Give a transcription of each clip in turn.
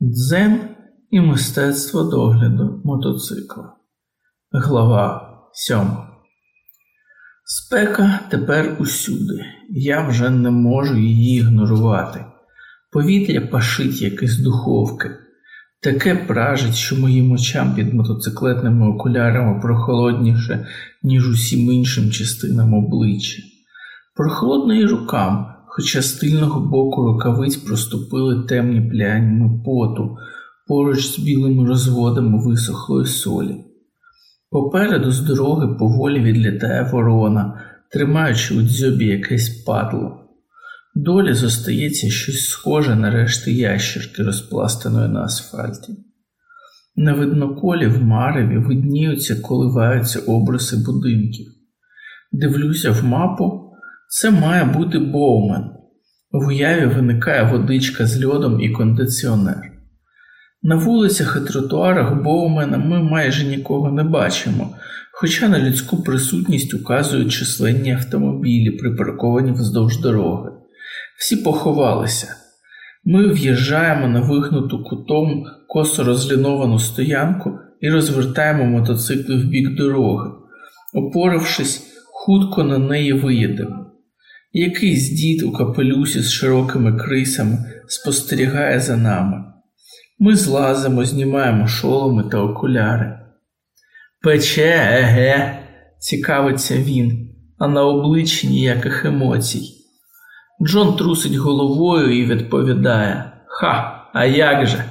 Дзен і мистецтво догляду мотоцикла. Глава 7. Спека тепер усюди. Я вже не можу її ігнорувати. Повітря пашить, як із духовки. Таке пражить, що моїм очам під мотоциклетними окулярами прохолодніше, ніж усім іншим частинам обличчя. Прохолодно і рукам, хоча з тильного боку рукавиць проступили темні пляньми поту поруч з білими розводами висохлої солі. Попереду з дороги поволі відлітає ворона, тримаючи у дзьобі якесь падло. Долі зостається щось схоже на решти ящерки, розпластаної на асфальті. На видноколі в мареві видніються, коливаються обриси будинків. Дивлюся в мапу, це має бути Боумен. В уяві виникає водичка з льодом і кондиціонер. На вулицях і тротуарах Боумена ми майже нікого не бачимо, хоча на людську присутність указують численні автомобілі, припарковані вздовж дороги. Всі поховалися. Ми в'їжджаємо на вигнуту кутом косо розліновану стоянку і розвертаємо мотоцикли в бік дороги. Опорившись, хутко на неї виїдемо. Якийсь дід у капелюсі з широкими крисами спостерігає за нами. Ми злазимо, знімаємо шоломи та окуляри. Пече, еге, цікавиться він, а на обличчі ніяких емоцій. Джон трусить головою і відповідає Ха, а як же?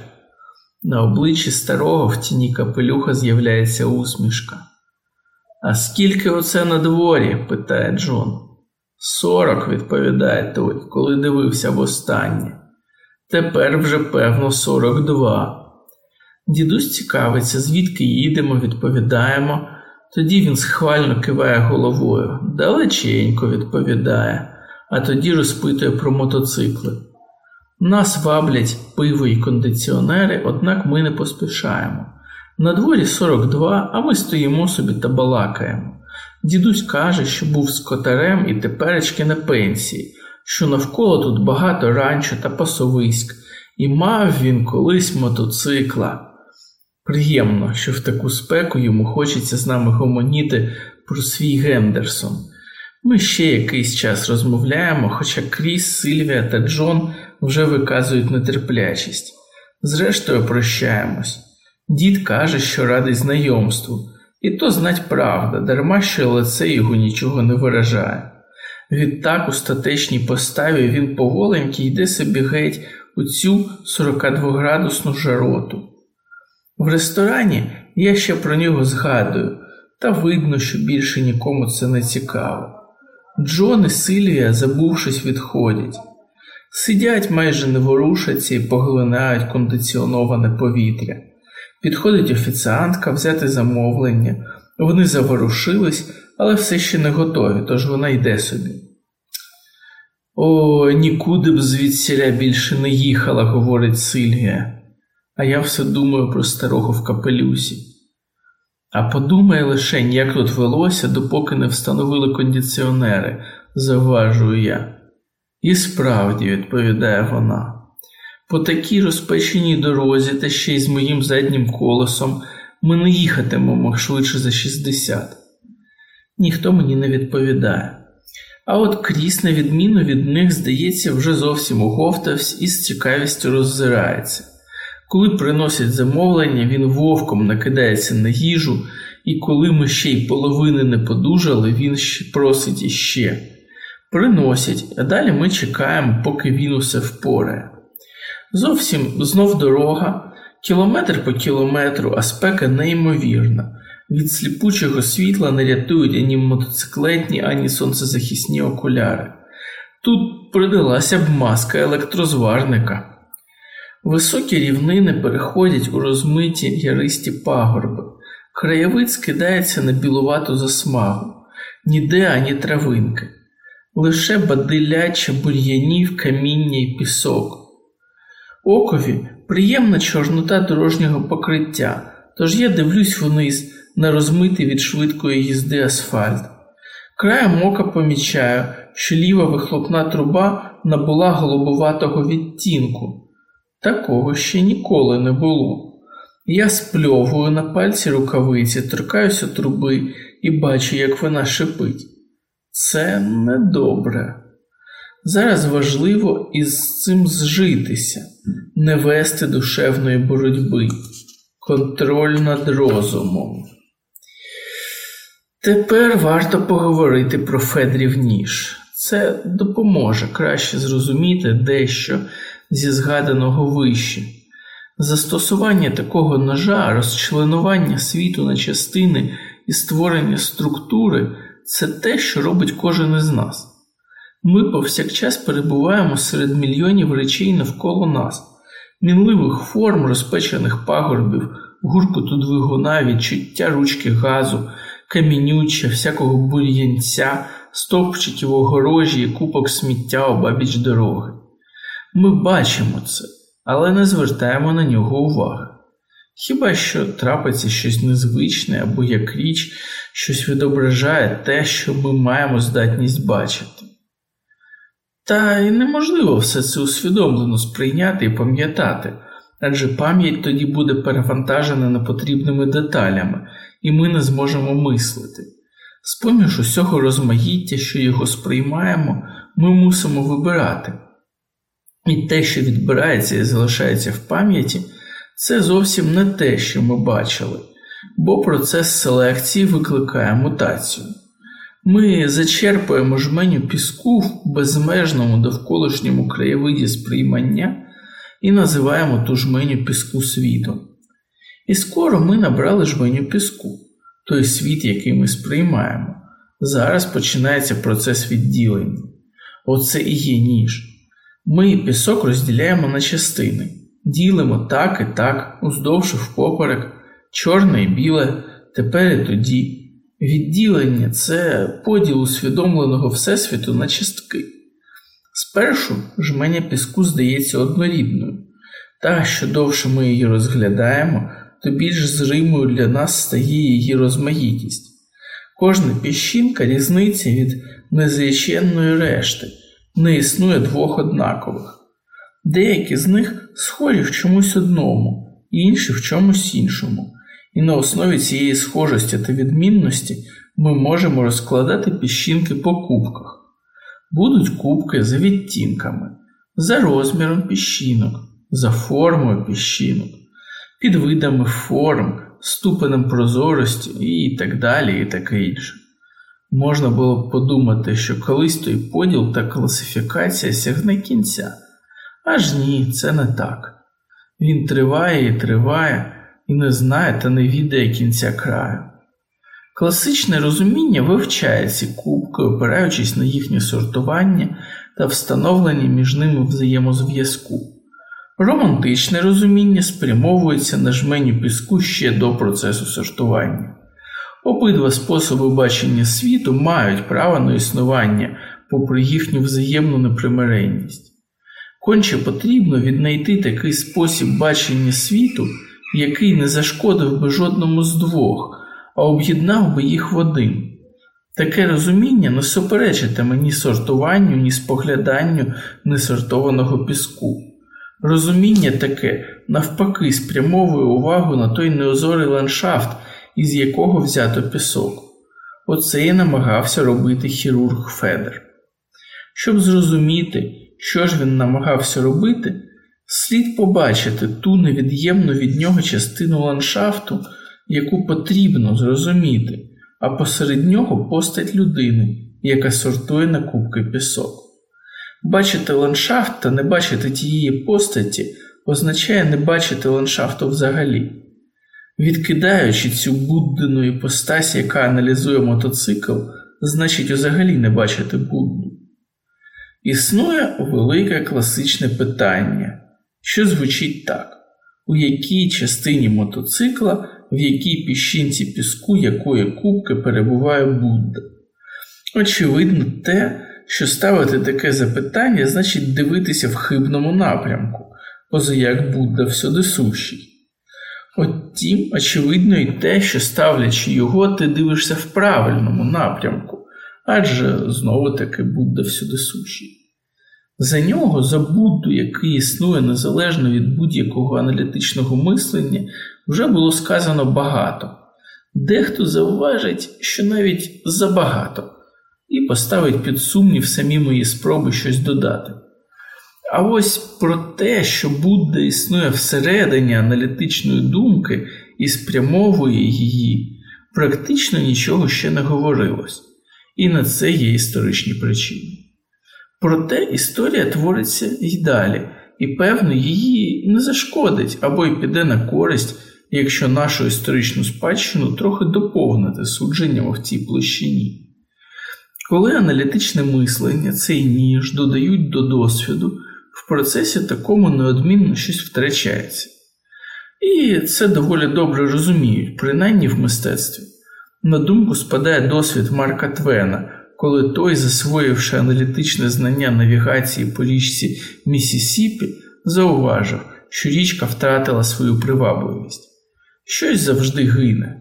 На обличчі старого в тіні капелюха з'являється усмішка. А скільки оце на дворі?» – питає Джон. Сорок, відповідає той, коли дивився востаннє. Тепер вже, певно, сорок два. Дідусь цікавиться, звідки їдемо, відповідаємо. Тоді він схвально киває головою, далеченько відповідає, а тоді розпитує про мотоцикли. Нас ваблять пиво і кондиціонери, однак ми не поспішаємо. На дворі 42, а ми стоїмо собі та балакаємо. Дідусь каже, що був скотарем і теперечки на пенсії, що навколо тут багато ранчо та пасовиськ, і мав він колись мотоцикла. Приємно, що в таку спеку йому хочеться з нами гомоніти про свій Гендерсон. Ми ще якийсь час розмовляємо, хоча Кріс, Сильвія та Джон вже виказують нетерплячість. Зрештою, прощаємось. Дід каже, що радий знайомству, і то знать правда, дарма що лице його нічого не виражає. Відтак у статечній поставі він поволеньки йде собі геть у цю 42-градусну жароту. В ресторані я ще про нього згадую, та видно, що більше нікому це не цікаво. Джон і Сильвія, забувшись, відходять. Сидять, майже не ворушаться і поглинають кондиціоноване повітря. Підходить офіціантка взяти замовлення. Вони заворушились, але все ще не готові, тож вона йде собі. О, нікуди б звідсіля більше не їхала, говорить Сильвія, а я все думаю про старого в капелюсі. А подумай лише, як тут велося, допоки не встановили кондиціонери, завважую я. І справді, відповідає вона, по такій розпеченій дорозі, та ще й з моїм заднім колесом, ми не їхатимемо швидше за 60. Ніхто мені не відповідає. А от Кріс, на відміну від них, здається, вже зовсім оговтався і з цікавістю роззирається. Коли приносять замовлення, він вовком накидається на їжу, і коли ми ще й половини не подужали, він просить іще. Приносять, а далі ми чекаємо, поки він усе впорає. Зовсім знов дорога, кілометр по кілометру, а спека неймовірна. Від сліпучого світла не рятують ані мотоциклетні, ані сонцезахисні окуляри. Тут придалася б маска електрозварника. Високі рівнини переходять у розмиті яристі пагорби. Краєвид скидається на білувату засмагу, ніде ані травинки, лише бадиляча бур'янів, каміння й пісок. Окові приємна чорнота дорожнього покриття, тож я дивлюсь вниз на розмитий від швидкої їзди асфальт. Краєм ока помічаю, що ліва вихлопна труба набула голубоватого відтінку. Такого ще ніколи не було. Я спльовую на пальці рукавиці, торкаюся труби і бачу, як вона шипить. Це недобре. Зараз важливо із цим зжитися, не вести душевної боротьби, контроль над розумом. Тепер варто поговорити про Федрів ніж. Це допоможе краще зрозуміти дещо зі згаданого вище. Застосування такого ножа, розчленування світу на частини і створення структури це те, що робить кожен із нас. Ми повсякчас перебуваємо серед мільйонів речей навколо нас, мінливих форм, розпечених пагорбів, гуркоту двигуна, відчуття ручки газу, камінюча, всякого бур'янця, стовпчиків огорожі і купок сміття обабіч дороги. Ми бачимо це, але не звертаємо на нього уваги. Хіба що трапиться щось незвичне або як річ, щось відображає те, що ми маємо здатність бачити. Та й неможливо все це усвідомлено сприйняти і пам'ятати, адже пам'ять тоді буде перевантажена непотрібними деталями, і ми не зможемо мислити. З поміж усього розмаїття, що його сприймаємо, ми мусимо вибирати. І те, що відбирається і залишається в пам'яті, це зовсім не те, що ми бачили, бо процес селекції викликає мутацію. Ми зачерпуємо жменю піску в безмежному довколишньому краєвиді сприймання і називаємо ту жменю піску світом. І скоро ми набрали жменю піску, той світ, який ми сприймаємо. Зараз починається процес відділення. Оце і є ніж. Ми пісок розділяємо на частини, ділимо так і так, уздовж і впоперек, чорне і біле, тепер і тоді. Відділення це поділ усвідомленого Всесвіту на частки. Спершу жменя піску здається однорідною, та що довше ми її розглядаємо, то більш зримою для нас стає її розмаїтість. Кожна піщинка різниця від незріченної решти, не існує двох однакових. Деякі з них схожі в чомусь одному, інші в чомусь іншому і на основі цієї схожості та відмінності ми можемо розкладати піщинки по кубках. Будуть кубки за відтінками, за розміром піщинок, за формою піщинок, під видами форм, ступенем прозорості і так далі, і таке інше. Можна було б подумати, що колись той поділ та класифікація сягне кінця. Аж ні, це не так. Він триває і триває, і не знає та не відає кінця краю. Класичне розуміння вивчає ці кубки, опираючись на їхнє сортування та встановлення між ними взаємозв'язку. Романтичне розуміння спрямовується на жменю піску ще до процесу сортування. Обидва способи бачення світу мають право на існування, попри їхню взаємну непримиренність. Конче потрібно віднайти такий спосіб бачення світу який не зашкодив би жодному з двох, а об'єднав би їх в один. Таке розуміння не суперечитиме ні сортуванню, ні спогляданню несортованого піску. Розуміння таке, навпаки, спрямовує увагу на той неозорий ландшафт, із якого взято пісок. Оце і намагався робити хірург Федер. Щоб зрозуміти, що ж він намагався робити, Слід побачити ту невід'ємну від нього частину ландшафту, яку потрібно зрозуміти, а посеред нього постать людини, яка сортує на кубки пісок. Бачити ландшафт та не бачити тієї постаті означає не бачити ландшафту взагалі. Відкидаючи цю Буддину іпостась, яка аналізує мотоцикл, значить взагалі не бачити Будду. Існує велике класичне питання що звучить так: у якій частині мотоцикла, в якій піщинці піску якої кубки перебуває Будда. Очевидно, те, що ставити таке запитання, значить дивитися в хибному напрямку, позаяк Будда всюди сущий. Отім, очевидно, і те, що ставлячи його, ти дивишся в правильному напрямку, адже знову таки Будда всюди сущий. За нього, за Будду, який існує незалежно від будь-якого аналітичного мислення, вже було сказано багато. Дехто зауважить, що навіть забагато, і поставить під сумнів самі мої спроби щось додати. А ось про те, що Будда існує всередині аналітичної думки і спрямовує її, практично нічого ще не говорилось, і на це є історичні причини. Проте історія твориться й далі, і, певно, її не зашкодить або й піде на користь, якщо нашу історичну спадщину трохи доповнити судженнями в цій площині. Коли аналітичне мислення, цей ніж додають до досвіду, в процесі такому неодмінно щось втрачається. І це доволі добре розуміють, принаймні в мистецтві. На думку спадає досвід Марка Твена, коли той, засвоївши аналітичне знання навігації по річці Місісіпі, зауважив, що річка втратила свою привабливість. Щось завжди гине.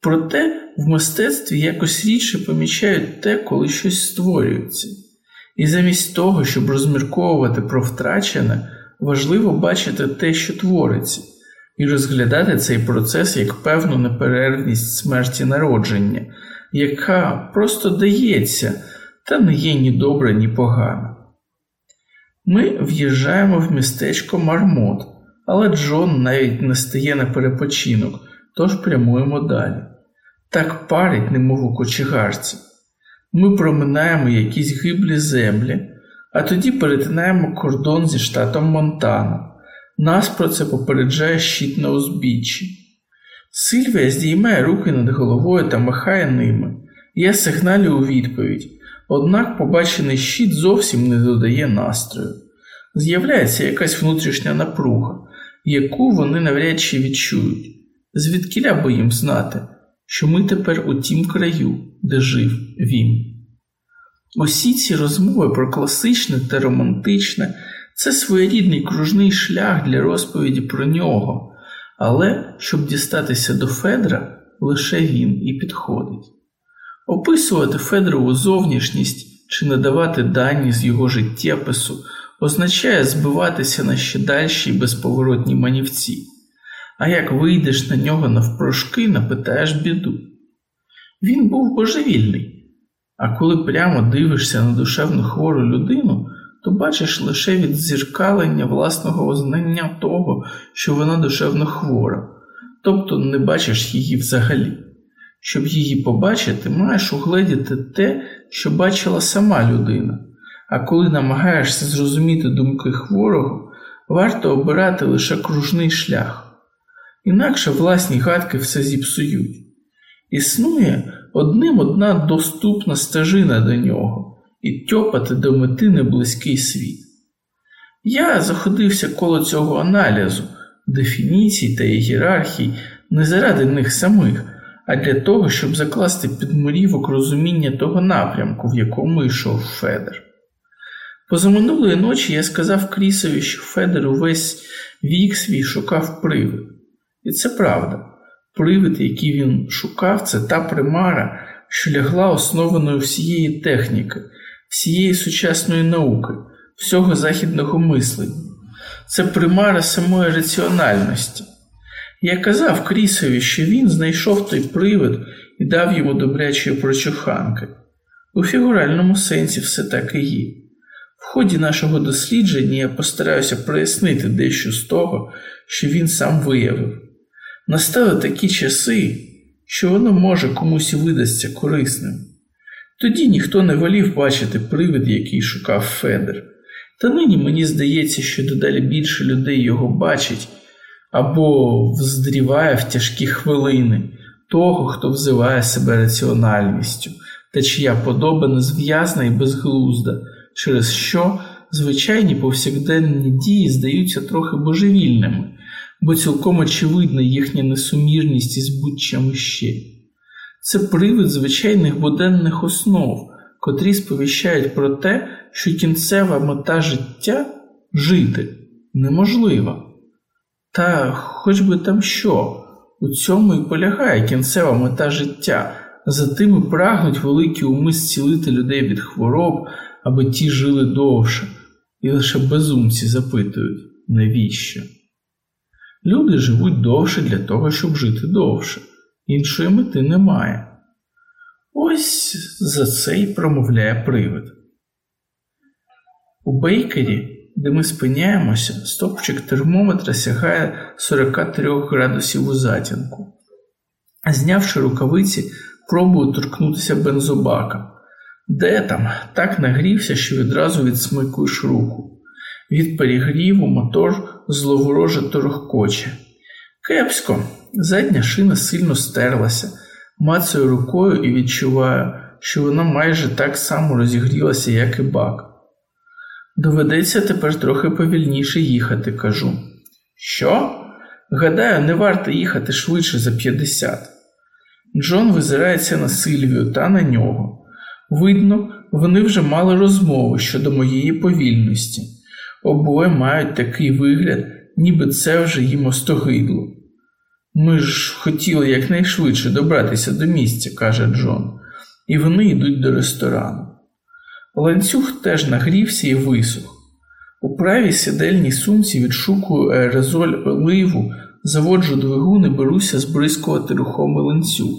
Проте в мистецтві якось рідше помічають те, коли щось створюється. І замість того, щоб розмірковувати про втрачене, важливо бачити те, що твориться, і розглядати цей процес як певну неперервність смерті народження, яка просто дається, та не є ні добра, ні погана. Ми в'їжджаємо в містечко Мармот, але Джон навіть не стає на перепочинок, тож прямуємо далі. Так парить, немов у кочегарці. Ми проминаємо якісь гиблі землі, а тоді перетинаємо кордон зі штатом Монтана. Нас про це попереджає щит на узбіччі. Сильвія здіймає руки над головою та махає ними. Я сигналю у відповідь, однак побачений щит зовсім не додає настрою. З'являється якась внутрішня напруга, яку вони навряд чи відчують. Звідкіля бо їм знати, що ми тепер у тім краю, де жив він. Усі ці розмови про класичне та романтичне це своєрідний кружний шлях для розповіді про нього, але щоб дістатися до Федра, лише він і підходить. Описувати Федорову зовнішність чи надавати дані з його життєпису означає збиватися на ще дальші безповоротні манівці, а як вийдеш на нього навпрошки, напитаєш біду. Він був божевільний. А коли прямо дивишся на душевно хвору людину, то бачиш лише відзеркалення власного знання того, що вона душевно хвора, тобто не бачиш її взагалі. Щоб її побачити, маєш угледіти те, що бачила сама людина, а коли намагаєшся зрозуміти думки хворого, варто обирати лише кружний шлях, інакше власні гадки все зіпсують. Існує одним одна доступна стежина до нього і тьопати до мети неблизький світ. Я заходився коло цього аналізу, дефініцій та ієрархій не заради них самих, а для того, щоб закласти підморівок розуміння того напрямку, в якому йшов Федер. Позаминулої ночі я сказав Крісові, що Федер увесь вік свій шукав привид. І це правда. Привид, який він шукав, це та примара, що лягла основаною всієї техніки, всієї сучасної науки, всього західного мислення. Це примара самої раціональності. Я казав Крісові, що він знайшов той привид і дав йому добрячої прочуханки. У фігуральному сенсі все так і є. В ході нашого дослідження я постараюся прояснити дещо з того, що він сам виявив. Настали такі часи, що воно може комусь і видасться корисним. Тоді ніхто не волів бачити привид, який шукав Федер. Та нині мені здається, що дедалі більше людей його бачить або вздріває в тяжкі хвилини того, хто взиває себе раціональністю, та чия подоба незв'язна і безглузда, через що звичайні повсякденні дії здаються трохи божевільними бо цілком очевидна їхня несумірність із будь-чим ще. Це привид звичайних буденних основ, котрі сповіщають про те, що кінцева мета життя жити неможлива. Та хоч би там що, у цьому і полягає кінцева мета життя, за тим і прагнуть великі уми зцілити людей від хвороб, аби ті жили довше, і лише безумці запитують, навіщо? Люди живуть довше для того, щоб жити довше, іншої мети немає. Ось за це й промовляє привид. У бейкері, де ми спиняємося, стопчик термометра сягає 43 градусів у затінку. Знявши рукавиці, пробую торкнутися бензобака. Де там так нагрівся, що відразу відсмикуєш руку. Від перегріву мотор зловороже торохкоче. Кепсько, задня шина сильно стерлася, мацаю рукою і відчуваю, що вона майже так само розігрілася, як і бак. Доведеться тепер трохи повільніше їхати, кажу. Що? Гадаю, не варто їхати швидше за 50. Джон визирається на Сильвію та на нього. Видно, вони вже мали розмову щодо моєї повільності. Обоє мають такий вигляд, ніби це вже їм остогидло. Ми ж хотіли якнайшвидше добратися до місця, каже Джон, і вони йдуть до ресторану. Ланцюг теж нагрівся і висох. У правій сидельній сумці відшукую аерозоль оливу, заводжу двигун і беруся збризкувати рухомий ланцюг.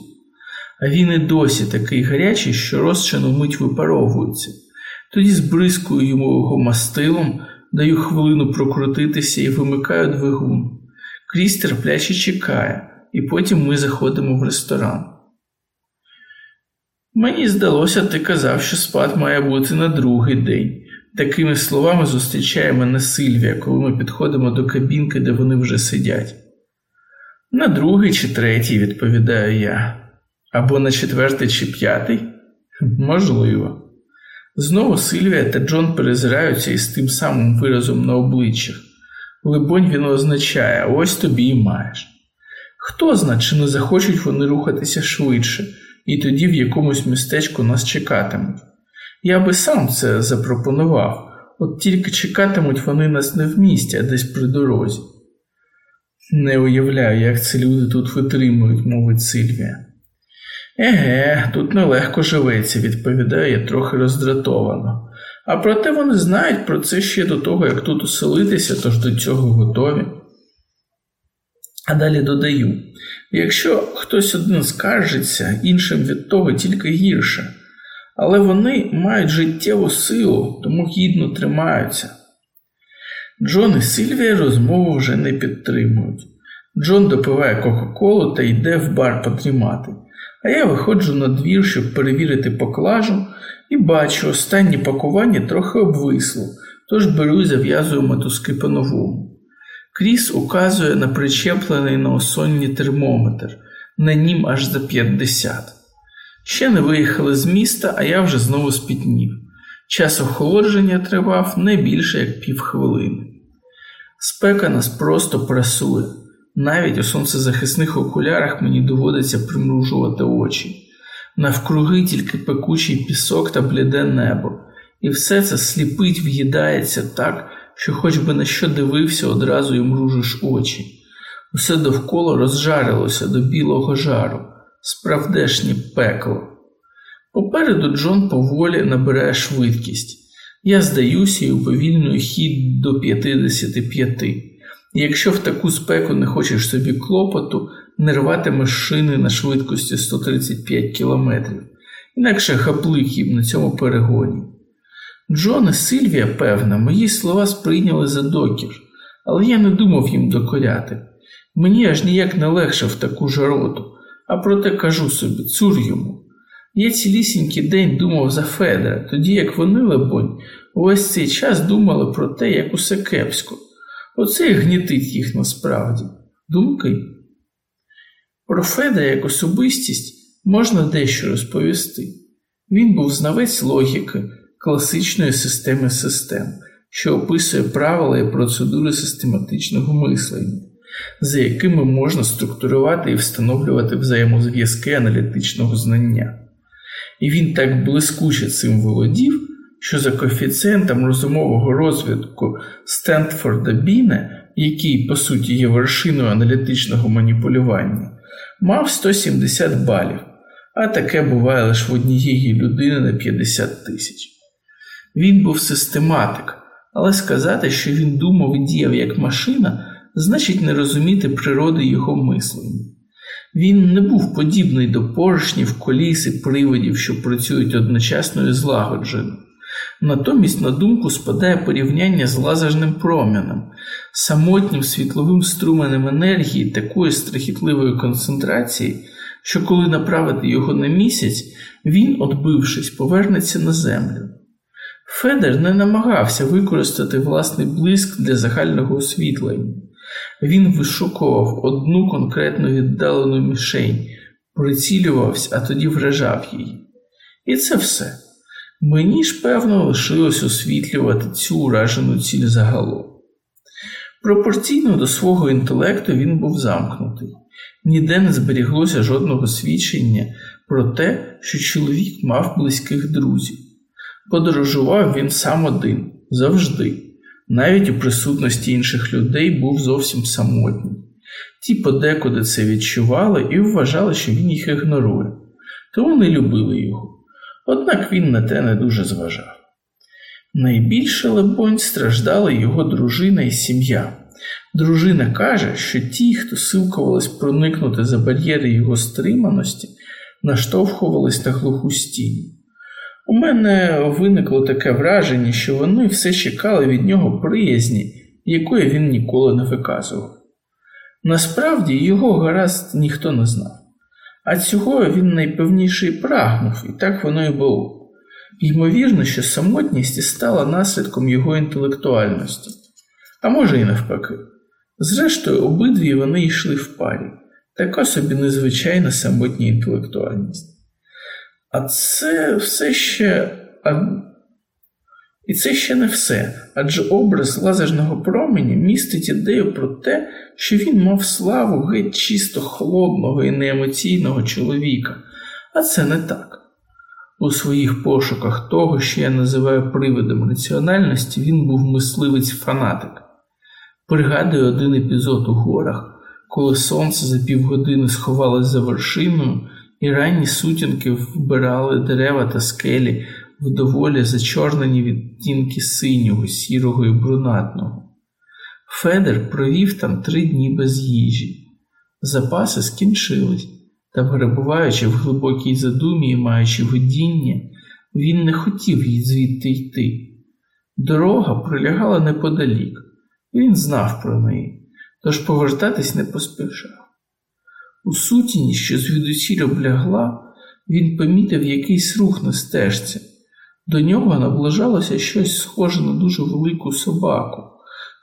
А він і досі такий гарячий, що розчин умить випаровується. Тоді збризкую йому його мастилом, даю хвилину прокрутитися і вимикаю двигун. Кріс терпляче чекає, і потім ми заходимо в ресторан. Мені здалося, ти казав, що спад має бути на другий день. Такими словами зустрічає мене Сильвія, коли ми підходимо до кабінки, де вони вже сидять. На другий чи третій, відповідаю я, або на четвертий чи п'ятий? Можливо. Знову Сильвія та Джон перезираються із тим самим виразом на обличчях. Либонь, він означає ось тобі і маєш. Хто зна, чи не захочуть вони рухатися швидше, і тоді в якомусь містечку нас чекатимуть. Я би сам це запропонував, от тільки чекатимуть вони нас не в місті, а десь при дорозі. Не уявляю, як це люди тут витримують, мовить Сильвія. Еге, тут нелегко живеться, відповідає я трохи роздратовано. А проте вони знають про це ще до того, як тут оселитися, тож до цього готові. А далі додаю: якщо хтось один скаржиться, іншим від того тільки гірше, але вони мають життєву силу, тому гідно тримаються. Джон і Сильвія розмову вже не підтримують. Джон допиває Кока-Колу та йде в бар подрімати, а я виходжу на двір, щоб перевірити поклажу, і бачу, останнє пакування трохи обвисло, тож беру і зав'язую мотузки по-новому. Кріс указує на причеплений на осонні термометр, на нім аж за 50. Ще не виїхали з міста, а я вже знову спітнів. Час охолодження тривав не більше як півхвилини. Спека нас просто прасує. Навіть у сонцезахисних окулярах мені доводиться примружувати очі. Навкруги тільки пекучий пісок та бліде небо, і все це сліпить, в'їдається так, що хоч би на що дивився, одразу й мружиш очі. Усе довкола розжарилося до білого жару, справдешнє пекло. Попереду Джон поволі набирає швидкість. Я здаюся і уповільнюю хід до 55. І якщо в таку спеку не хочеш собі клопоту, не рватимеш шини на швидкості 135 км, інакше хаплик їм на цьому перегоні. Джон і Сильвія, певно, мої слова сприйняли за докір, але я не думав їм докоряти. Мені аж ніяк не легше в таку жароту, а проте кажу собі, цур йому. Я цілісінький день думав за Федора, тоді як вони, лебонь, увесь цей час думали про те, як усе кепсько. Оце й гнітить їх насправді. Думки. Про Федора як особистість можна дещо розповісти. Він був знавець логіки, класичної системи систем, що описує правила і процедури систематичного мислення, за якими можна структурувати і встановлювати взаємозв'язки аналітичного знання. І він так блискуче цим володів, що за коефіцієнтом розумового розвитку Стентфорда Біне, який, по суті, є вершиною аналітичного маніпулювання, мав 170 балів, а таке буває лише в однієї людини на 50 тисяч. Він був систематик, але сказати, що він думав і діяв як машина, значить не розуміти природи його мислення. Він не був подібний до поршнів, коліс і приводів, що працюють одночасно і злагоджено. Натомість на думку спадає порівняння з лазерним промінем, самотнім світловим струменем енергії такої страхітливої концентрації, що коли направити його на місяць, він, отбившись, повернеться на землю. Федер не намагався використати власний блиск для загального освітлення. Він вишукував одну конкретну віддалену мішень, прицілювався, а тоді вражав її. І це все. Мені ж, певно, лишилось освітлювати цю уражену ціль загалом. Пропорційно до свого інтелекту він був замкнутий, ніде не зберіглося жодного свідчення про те, що чоловік мав близьких друзів. Подорожував він сам один завжди, навіть у присутності інших людей був зовсім самотній. Ті подекуди це відчували і вважали, що він їх ігнорує, тому не любили його. Однак він на те не дуже зважав. Найбільше, лебонь, страждали його дружина і сім'я. Дружина каже, що ті, хто силкувались проникнути за бар'єри його стриманості, наштовхувались на глуху стіну. У мене виникло таке враження, що вони все чекали від нього приязні, якої він ніколи не виказував. Насправді його гаразд ніхто не знав, а цього він найпевніше і прагнув, і так воно і було. Ймовірно, що самотність і стала наслідком його інтелектуальності, а може і навпаки. Зрештою, обидві вони йшли в парі, така собі незвичайна самотня інтелектуальність. А це все ще. І це ще не все, адже образ лазерного променя містить ідею про те, що він мав славу геть чисто холодного і неемоційного чоловіка, а це не так. У своїх пошуках того, що я називаю привидом раціональності, він був мисливець-фанатик. Пригадую один епізод у горах, коли сонце за півгодини сховалось за вершиною, і ранні сутінки вбирали дерева та скелі в доволі зачорнені відтінки синього, сірого і брунатного. Федер провів там три дні без їжі. Запаси скінчились, та, перебуваючи в глибокій задумі і маючи видіння, він не хотів їй звідти йти. Дорога пролягала неподалік, він знав про неї, тож повертатись не поспішав. У сутіні, що звідусіль облягла, він помітив якийсь рух на стежці. До нього наближалося щось схоже на дуже велику собаку,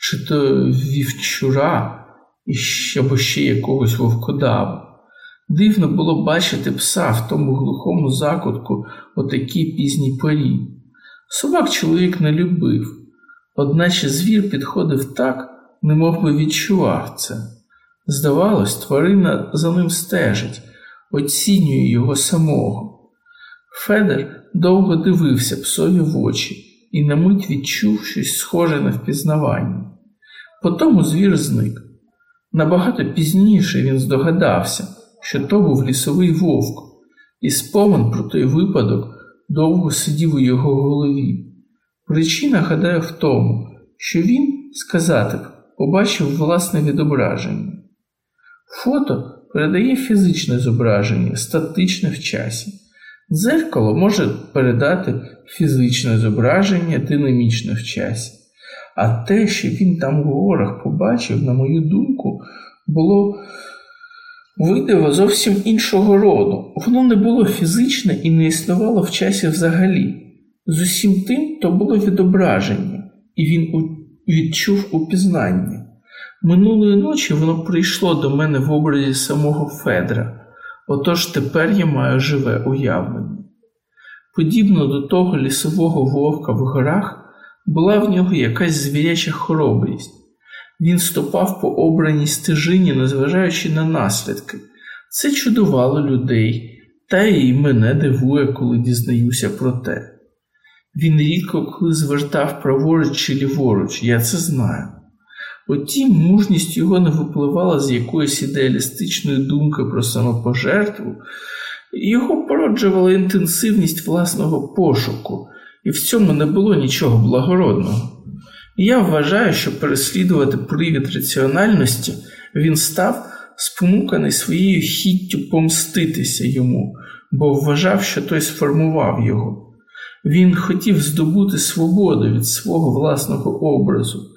чи то вівчура або ще якогось вовкодава. Дивно було бачити пса в тому глухому закутку о такій пізній порі. Собак чоловік не любив, одначе звір підходив так, немов би відчував це. Здавалось, тварина за ним стежить, оцінює його самого. Федер довго дивився псові в очі і на мить відчув щось схоже на впізнавання. Потому звір зник. Набагато пізніше він здогадався, що то був лісовий вовк, і спомин про той випадок довго сидів у його голові. Причина, гадаю, в тому, що він, сказати б, побачив власне відображення. Фото передає фізичне зображення, статичне в часі. Дзеркало може передати фізичне зображення динамічне в часі. А те, що він там у горах побачив, на мою думку, було видиво зовсім іншого роду. Воно не було фізичне і не існувало в часі взагалі. З усім тим то було відображення, і він відчув упізнання. Минулої ночі воно прийшло до мене в образі самого Федра, отож тепер я маю живе уявлення. Подібно до того лісового вовка в горах, була в нього якась звіряча хоробрість. Він ступав по обраній стежині, незважаючи на наслідки. Це чудувало людей, та й мене дивує, коли дізнаюся про те. Він рідко коли звертав праворуч чи ліворуч, я це знаю. Утім, мужність його не випливала з якоїсь ідеалістичної думки про самопожертву, його породжувала інтенсивність власного пошуку, і в цьому не було нічого благородного. Я вважаю, що переслідувати привід раціональності він став спонуканий своєю хіттю помститися йому, бо вважав, що той сформував його. Він хотів здобути свободу від свого власного образу,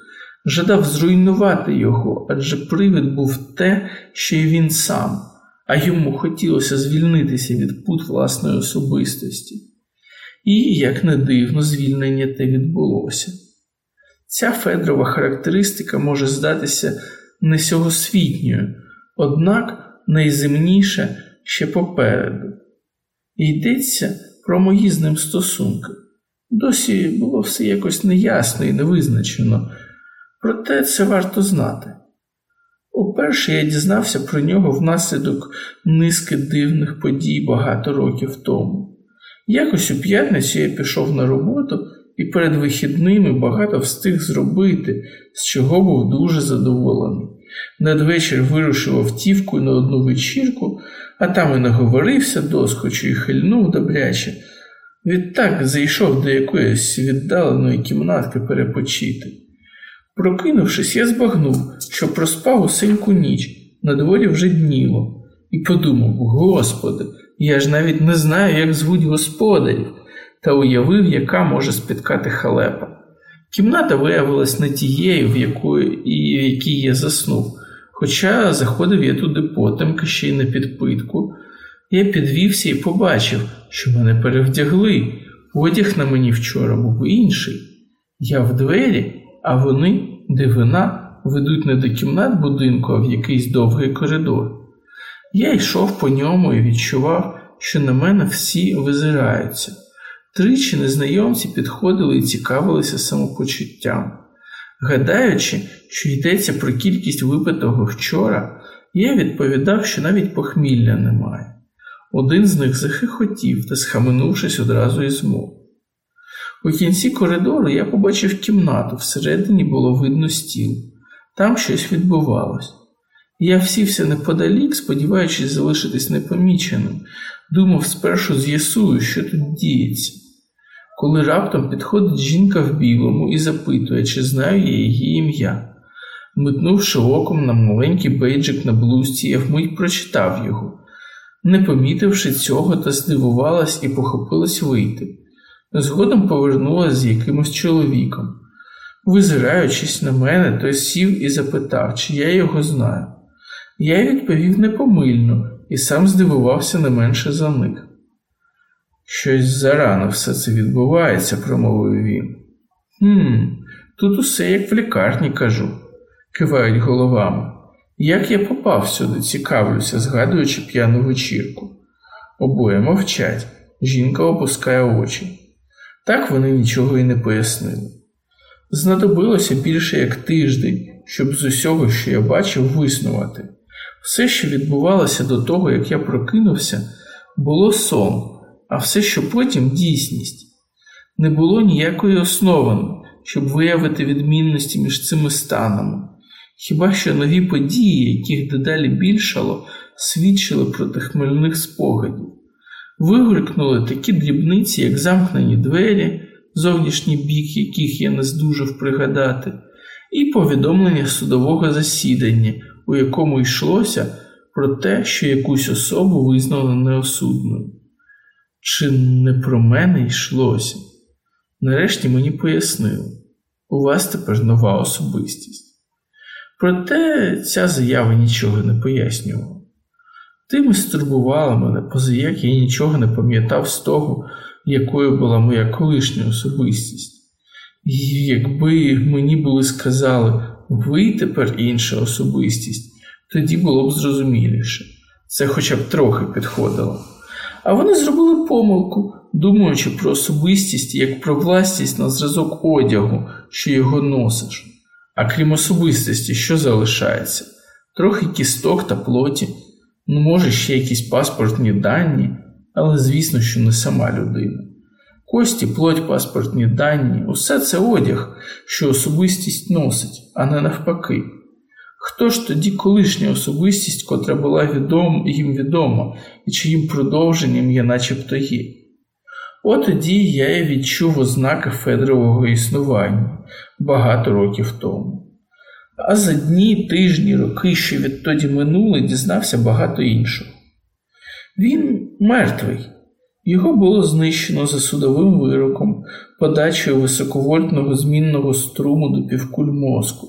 жадав зруйнувати його, адже привід був те, що й він сам, а йому хотілося звільнитися від пут власної особистості. І, як не дивно, звільнення те відбулося. Ця Федорова характеристика може здатися не сьогосвітньою, однак найземніше ще попереду. йдеться про мої з ним стосунки. Досі було все якось неясно і невизначено, проте це варто знати. Уперше я дізнався про нього внаслідок низки дивних подій багато років тому. Якось у п'ятницю я пішов на роботу і перед вихідними багато встиг зробити, з чого був дуже задоволений. Надвечір вирушив автівкою на одну вечірку, а там і наговорився досхочу і хильнув добряче. Відтак зайшов до якоїсь віддаленої кімнатки перепочити. Прокинувшись, я збагнув, що проспав усеньку ніч, на дворі вже дніло, і подумав: Господи, я ж навіть не знаю, як звуть господарів, та уявив, яка може спіткати халепа. Кімната виявилась не тією, в якої, якій я заснув, хоча заходив я туди потемки ще й на підпитку. Я підвівся і побачив, що мене перевдягли. Одяг на мені вчора був інший. Я в двері, а вони, дивина, ведуть не до кімнат будинку, а в якийсь довгий коридор. Я йшов по ньому і відчував, що на мене всі визираються. Тричі незнайомці підходили і цікавилися самопочуттям. Гадаючи, що йдеться про кількість випитого вчора, я відповідав, що навіть похмілля немає. Один з них захихотів та, схаменувшись, одразу і змов. У кінці коридору я побачив кімнату, всередині було видно стіл. Там щось відбувалось. Я всівся неподалік, сподіваючись залишитись непоміченим, думав, спершу з'ясую, що тут діється. Коли раптом підходить жінка в білому і запитує, чи знаю я її ім'я. Митнувши оком на маленький бейджик на блузці, я вмить прочитав його. Не помітивши цього, та здивувалась і похопилась вийти. Згодом повернулася з якимось чоловіком. Визираючись на мене, той сів і запитав, чи я його знаю. Я відповів непомильно і сам здивувався не менше за них. Щось зарано все це відбувається, промовив він. «Хм, тут усе як в лікарні кажу, кивають головами. Як я попав сюди, цікавлюся, згадуючи п'яну вечірку. Обоє мовчать, жінка опускає очі. Так вони нічого й не пояснили. Знадобилося більше як тиждень, щоб з усього, що я бачив, виснувати. Все, що відбувалося до того, як я прокинувся, було сон, а все, що потім дійсність. Не було ніякої основи, щоб виявити відмінності між цими станами. Хіба що нові події, яких дедалі більшало, свідчили проти хмельних спогадів. Вигулькнули такі дрібниці, як замкнені двері, зовнішній бік яких я не здужав пригадати, і повідомлення судового засідання, у якому йшлося про те, що якусь особу визнали неосудною. Чи не про мене йшлося? Нарешті мені пояснили, у вас тепер нова особистість. Проте ця заява нічого не пояснювала. Тим стурбувала мене, позаяк я нічого не пам'ятав з того, якою була моя колишня особистість. І якби мені були сказали, ви тепер інша особистість, тоді було б зрозуміліше. Це хоча б трохи підходило. А вони зробили помилку, думаючи про особистість як про власність на зразок одягу, що його носиш. А крім особистості, що залишається? Трохи кісток та плоті, ну, може, ще якісь паспортні дані, але звісно, що не сама людина. Кості, плоть, паспортні дані усе це одяг, що особистість носить, а не навпаки. Хто ж тоді колишня особистість, котра була відом, їм відома, і чиїм продовженням я начебто є? От тоді я і відчув ознаки Федорового існування багато років тому. А за дні, тижні, роки, що відтоді минули, дізнався багато іншого. Він мертвий. Його було знищено за судовим вироком, подачею високовольтного змінного струму до півкуль мозку,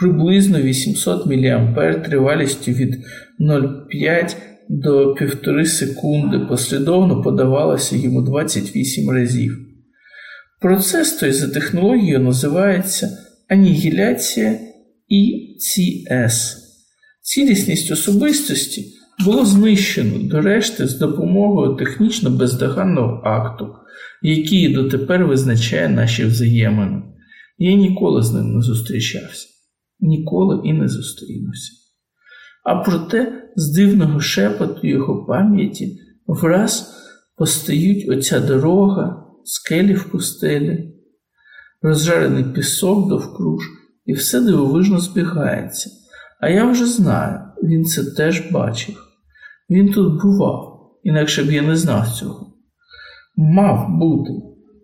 приблизно 800 мА тривалістю від 0,5 до 1,5 секунди послідовно подавалося йому 28 разів. Процес той за технологією називається анігіляція ІЦС. Цілісність особистості було знищено до решти з допомогою технічно бездоганного акту, який дотепер визначає наші взаємини. Я ніколи з ним не зустрічався, ніколи і не зустрінуся. А проте з дивного шепоту його пам'яті враз постають оця дорога, скелі в пустелі, розжарений пісок довкруж, і все дивовижно збігається. А я вже знаю, він це теж бачив. Він тут бував, інакше б я не знав цього. Мав бути,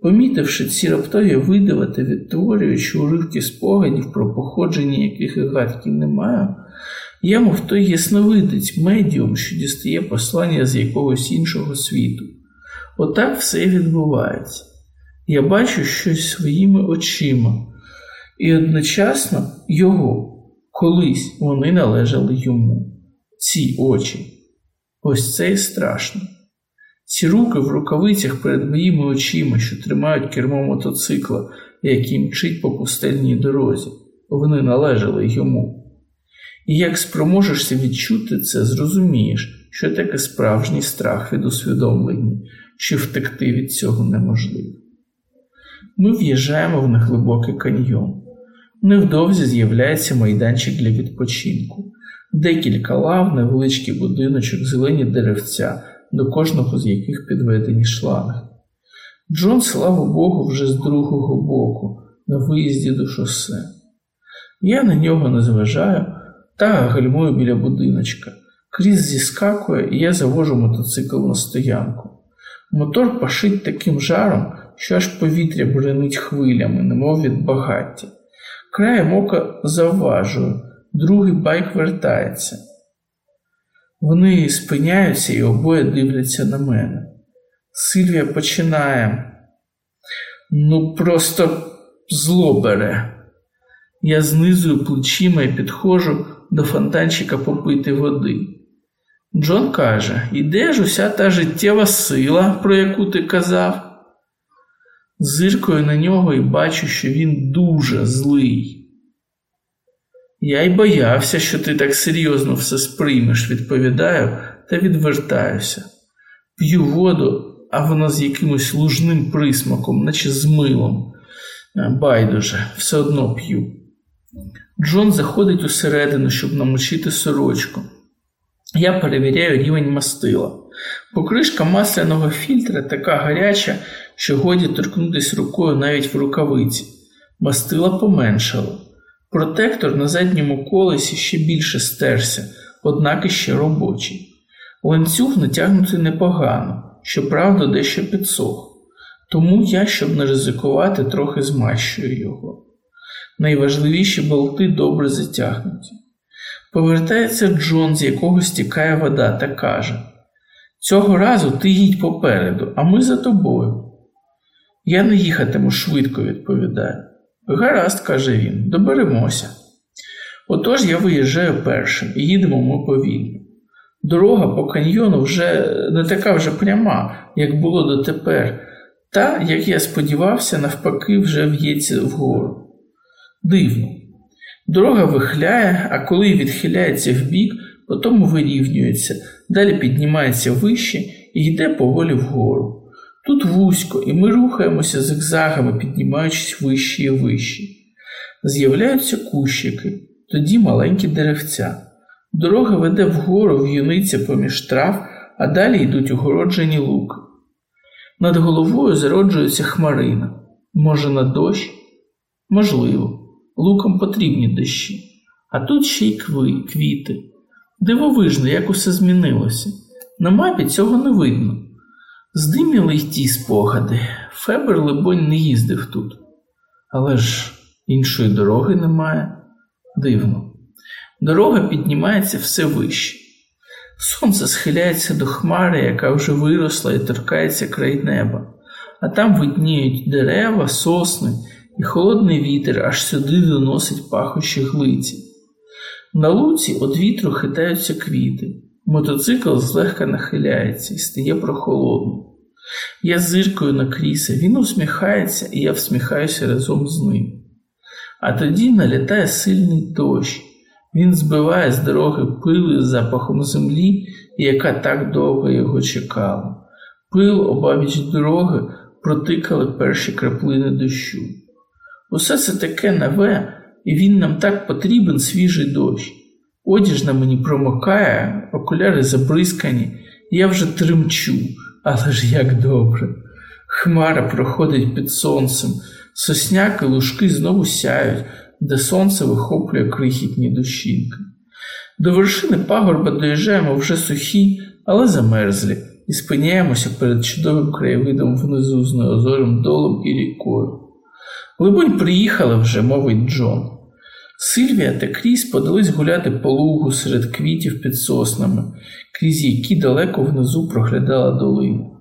помітивши ці раптові видавати, відтворюючи уривки спогадів, про походження яких і гадків немає, я, мов той ясновидець, медіум, що дістає послання з якогось іншого світу. Отак все відбувається. Я бачу щось своїми очима, і одночасно його, колись вони належали йому, ці очі. Ось це і страшно. Ці руки в рукавицях перед моїми очима, що тримають кермо мотоцикла, який мчить по пустельній дорозі, вони належали йому. І як спроможешся відчути це, зрозумієш, що таке справжній страх від усвідомлення, що втекти від цього неможливо. Ми в'їжджаємо в неглибокий каньйон. Невдовзі з'являється майданчик для відпочинку декілька лав, невеличкий будиночок, зелені деревця, до кожного з яких підведені шланги. Джон, слава Богу, вже з другого боку, на виїзді до шосе. Я на нього не зважаю та гальмую біля будиночка. Кріс зіскакує, і я завожу мотоцикл на стоянку. Мотор пашить таким жаром, що аж повітря бренить хвилями, немов від багаття. Краєм ока завважую, другий байк вертається. Вони спиняються і обоє дивляться на мене. Сильвія починає. Ну, просто зло бере. Я знизую плечима і підходжу до фонтанчика попити води. Джон каже: Іде ж уся та життєва сила, про яку ти казав? Зиркою на нього і бачу, що він дуже злий. Я й боявся, що ти так серйозно все сприймеш, відповідаю та відвертаюся. П'ю воду, а вона з якимось лужним присмаком, наче з милом. Е, байдуже, все одно п'ю. Джон заходить усередину, щоб намочити сорочку. Я перевіряю рівень мастила. Покришка масляного фільтра така гаряча, що годі торкнутися рукою навіть в рукавиці. Мастила поменшало. Протектор на задньому колесі ще більше стерся, однак іще робочий. Ланцюг натягнутий непогано, щоправда, дещо підсох. Тому я, щоб не ризикувати, трохи змащую його. Найважливіші болти добре затягнуті. Повертається Джон, з якого стікає вода, та каже: Цього разу ти їдь попереду, а ми за тобою. Я не їхатиму швидко, відповідаю. Гаразд, каже він, доберемося. Отож я виїжджаю першим і їдемо ми повільно. Дорога по каньйону вже не така вже пряма, як було дотепер, та, як я сподівався, навпаки, вже в'ється вгору. Дивно. Дорога вихляє, а коли відхиляється вбік, потім вирівнюється, далі піднімається вище і йде поволі вгору. Тут вузько, і ми рухаємося зигзагами, піднімаючись вище і вище. З'являються кущики, тоді маленькі деревця. Дорога веде вгору в'юниця поміж трав, а далі йдуть огороджені луки. Над головою зароджується хмарина. Може, на дощ? Можливо, лукам потрібні дощі. А тут ще й квіти. Дивовижно, як усе змінилося. На мапі цього не видно. Здиміли й ті спогади. Фебер, либонь, не їздив тут. Але ж іншої дороги немає. Дивно. Дорога піднімається все вище. Сонце схиляється до хмари, яка вже виросла і торкається край неба, а там видніють дерева, сосни, і холодний вітер аж сюди доносить пахощі глиці. На луці від вітру хитаються квіти, мотоцикл злегка нахиляється і стає прохолодним. Я зиркою на кріса, він усміхається, і я всміхаюся разом з ним. А тоді налітає сильний дощ. Він збиває з дороги пили з запахом землі, яка так довго його чекала. Пил обабіч дороги протикали перші краплини дощу. Усе це таке нове, і він нам так потрібен свіжий дощ. Одіж на мені промокає, окуляри забризкані, я вже тремчу, але ж як добре. Хмара проходить під сонцем, сосняки лужки знову сяють, де сонце вихоплює крихітні дощинки. До вершини пагорба доїжджаємо вже сухі, але замерзлі, і спиняємося перед чудовим краєвидом внизу з неозорим долом і рікою. Либонь, приїхали вже, мовить Джон. Сильвія та Кріс подались гуляти по лугу серед квітів під соснами, крізь які далеко внизу проглядала долину.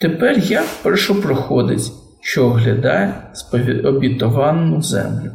Тепер я першопроходець, що оглядає обітовану землю.